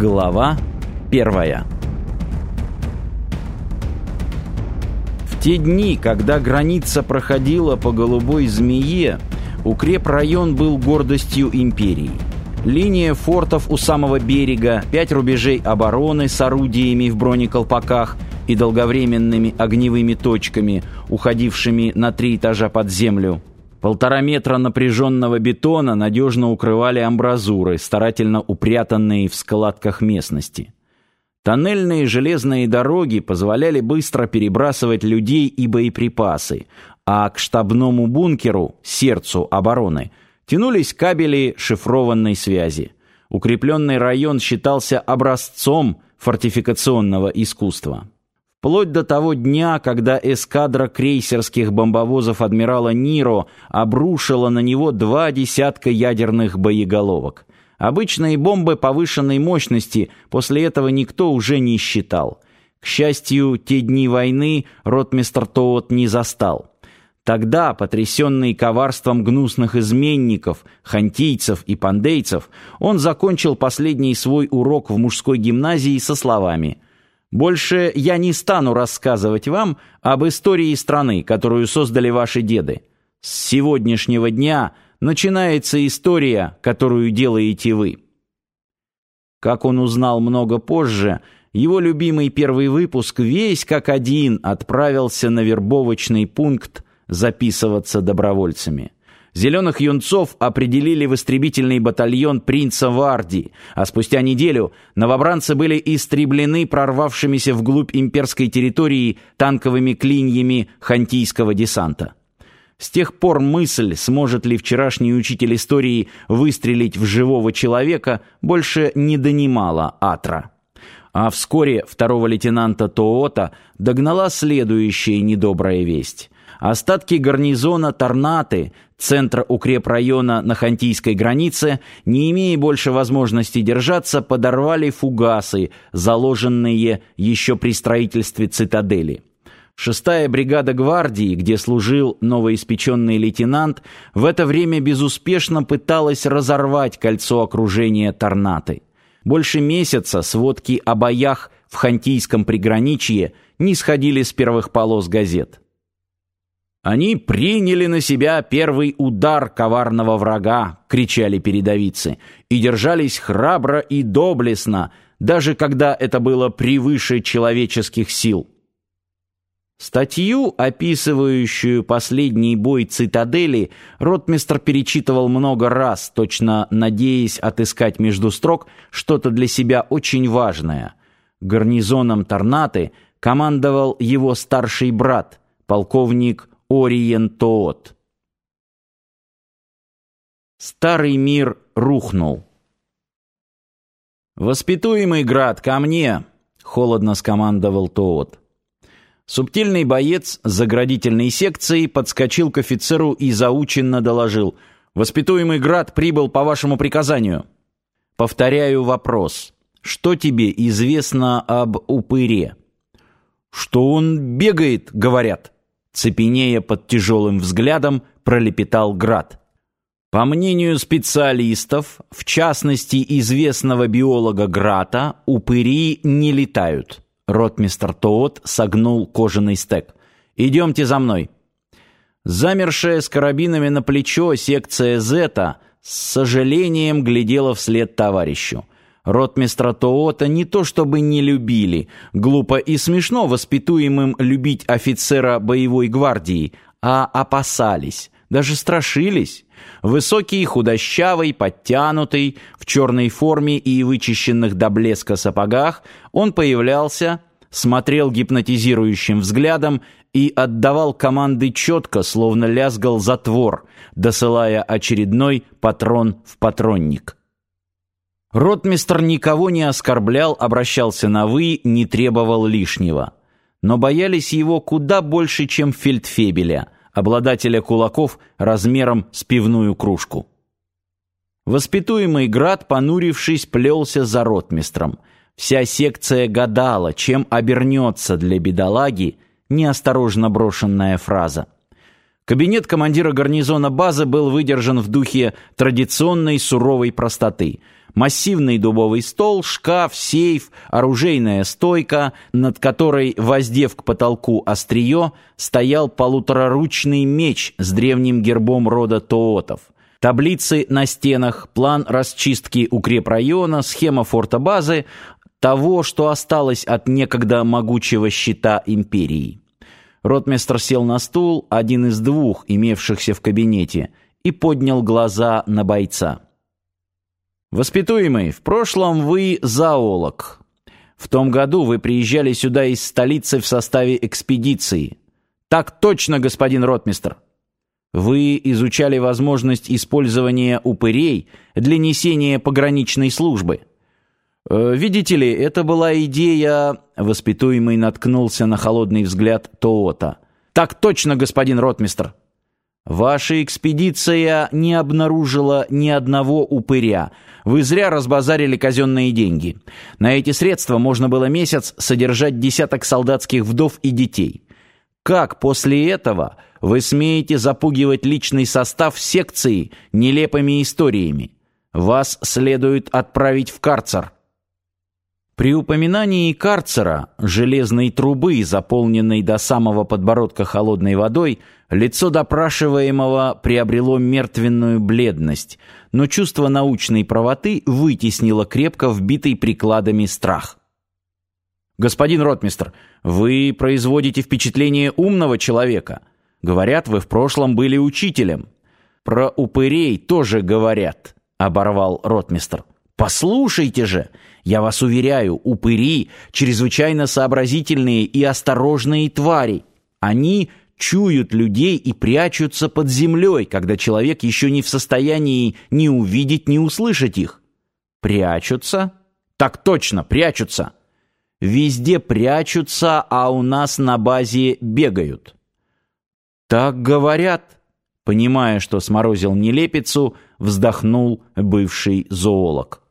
Глава первая В те дни, когда граница проходила по Голубой Змее, укрепрайон был гордостью империи. Линия фортов у самого берега, пять рубежей обороны с орудиями в бронеколпаках и долговременными огневыми точками, уходившими на три этажа под землю – Полтора метра напряженного бетона надежно укрывали амбразуры, старательно упрятанные в складках местности. Тоннельные железные дороги позволяли быстро перебрасывать людей и боеприпасы, а к штабному бункеру, сердцу обороны, тянулись кабели шифрованной связи. Укрепленный район считался образцом фортификационного искусства. Вплоть до того дня, когда эскадра крейсерских бомбовозов адмирала Ниро обрушила на него два десятка ядерных боеголовок. Обычные бомбы повышенной мощности после этого никто уже не считал. К счастью, те дни войны ротмистр Тоот не застал. Тогда, потрясенный коварством гнусных изменников, хантийцев и пандейцев, он закончил последний свой урок в мужской гимназии со словами – больше я не стану рассказывать вам об истории страны, которую создали ваши деды. С сегодняшнего дня начинается история, которую делаете вы. Как он узнал много позже, его любимый первый выпуск весь как один отправился на вербовочный пункт записываться добровольцами. Зеленых юнцов определили в истребительный батальон принца Варди, а спустя неделю новобранцы были истреблены прорвавшимися вглубь имперской территории танковыми клиньями хантийского десанта. С тех пор мысль, сможет ли вчерашний учитель истории выстрелить в живого человека, больше не донимала Атра. А вскоре второго лейтенанта Тоота догнала следующая недобрая весть. Остатки гарнизона Торнаты, центра укрепрайона на Хантийской границе, не имея больше возможности держаться, подорвали фугасы, заложенные еще при строительстве цитадели. Шестая бригада гвардии, где служил новоиспеченный лейтенант, в это время безуспешно пыталась разорвать кольцо окружения Торнаты. Больше месяца сводки о боях в Хантийском приграничье не сходили с первых полос газет. «Они приняли на себя первый удар коварного врага», — кричали передовицы, «и держались храбро и доблестно, даже когда это было превыше человеческих сил». Статью, описывающую последний бой цитадели, ротмистр перечитывал много раз, точно надеясь отыскать между строк что-то для себя очень важное. Гарнизоном Торнаты командовал его старший брат, полковник Ориентоот. Старый мир рухнул. «Воспитуемый град, ко мне!» — холодно скомандовал Тоот. Субтильный боец заградительной секции подскочил к офицеру и заученно доложил. «Воспитуемый град прибыл по вашему приказанию». Повторяю вопрос. Что тебе известно об упыре? «Что он бегает, говорят». Цепенея под тяжелым взглядом, пролепетал Град. По мнению специалистов, в частности известного биолога Грата, упыри не летают. Ротмистр Тоот согнул кожаный стек. «Идемте за мной». Замершая с карабинами на плечо секция «Зета» с сожалением глядела вслед товарищу. Ротмистра Тоота не то чтобы не любили, глупо и смешно воспитуемым любить офицера боевой гвардии, а опасались, даже страшились. Высокий, худощавый, подтянутый, в черной форме и вычищенных до блеска сапогах, он появлялся, смотрел гипнотизирующим взглядом и отдавал команды четко, словно лязгал затвор, досылая очередной патрон в патронник. Ротмистр никого не оскорблял, обращался на «вы», не требовал лишнего. Но боялись его куда больше, чем фельдфебеля, обладателя кулаков размером с пивную кружку. Воспитуемый град, понурившись, плелся за ротмистром. Вся секция гадала, чем обернется для бедолаги неосторожно брошенная фраза. Кабинет командира гарнизона базы был выдержан в духе традиционной суровой простоты – Массивный дубовый стол, шкаф, сейф, оружейная стойка, над которой, воздев к потолку острие, стоял полутораручный меч с древним гербом рода Тоотов. Таблицы на стенах, план расчистки укрепрайона, схема форта-базы, того, что осталось от некогда могучего щита империи. Ротмистр сел на стул, один из двух, имевшихся в кабинете, и поднял глаза на бойца. «Воспитуемый, в прошлом вы зоолог. В том году вы приезжали сюда из столицы в составе экспедиции. Так точно, господин ротмистр. Вы изучали возможность использования упырей для несения пограничной службы». Э, видите ли, это была идея, воспитуемый наткнулся на холодный взгляд Тоота. Так точно, господин ротмистр. Ваша экспедиция не обнаружила ни одного упыря. Вы зря разбазарили казенные деньги. На эти средства можно было месяц содержать десяток солдатских вдов и детей. Как после этого вы смеете запугивать личный состав секции нелепыми историями? Вас следует отправить в карцер. При упоминании карцера, железной трубы, заполненной до самого подбородка холодной водой, лицо допрашиваемого приобрело мертвенную бледность, но чувство научной правоты вытеснило крепко вбитый прикладами страх. «Господин ротмистр, вы производите впечатление умного человека. Говорят, вы в прошлом были учителем. Про упырей тоже говорят», — оборвал ротмистр. «Послушайте же!» Я вас уверяю, упыри — чрезвычайно сообразительные и осторожные твари. Они чуют людей и прячутся под землей, когда человек еще не в состоянии ни увидеть, ни услышать их. Прячутся? Так точно, прячутся. Везде прячутся, а у нас на базе бегают. Так говорят. Понимая, что сморозил нелепицу, вздохнул бывший зоолог.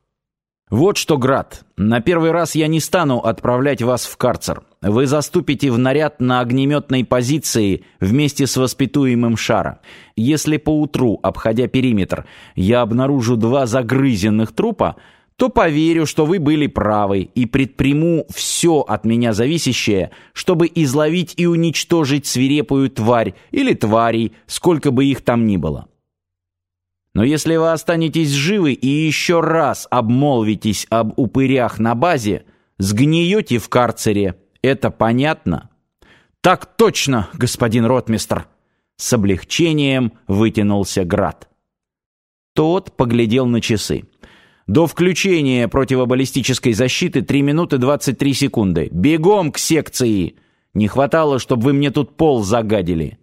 «Вот что, Град, на первый раз я не стану отправлять вас в карцер. Вы заступите в наряд на огнеметной позиции вместе с воспитуемым шара. Если поутру, обходя периметр, я обнаружу два загрызенных трупа, то поверю, что вы были правы, и предприму все от меня зависящее, чтобы изловить и уничтожить свирепую тварь или тварей, сколько бы их там ни было. Но если вы останетесь живы и еще раз обмолвитесь об упырях на базе, сгниете в карцере. Это понятно? Так точно, господин ротмистр. С облегчением вытянулся Град. Тот поглядел на часы. До включения противобаллистической защиты 3 минуты 23 секунды. Бегом к секции. Не хватало, чтобы вы мне тут пол загадили.